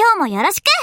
今日もよろしく。